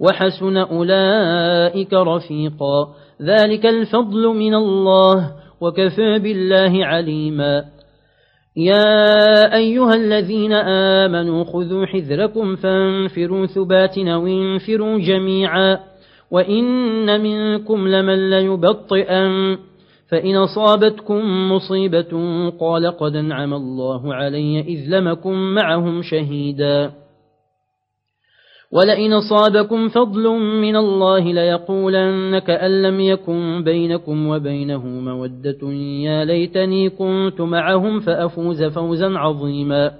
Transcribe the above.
وحسن أولئك رفيقا. ذلك الفضل من الله وكفى بالله عليما. يا أيها الذين آمنوا خذوا حذركم فانفروا ثبات وانفروا جميعا. وإن منكم لمن ليبطئا فإن أصابتكم مصيبة قال قد أنعم الله علي إذ لمكم معهم شهيدا. ولئن صابكم فضل من الله ليقولن كأن لم يكن بينكم وبينه مودة يا ليتني كنت معهم فأفوز فوزا عظيما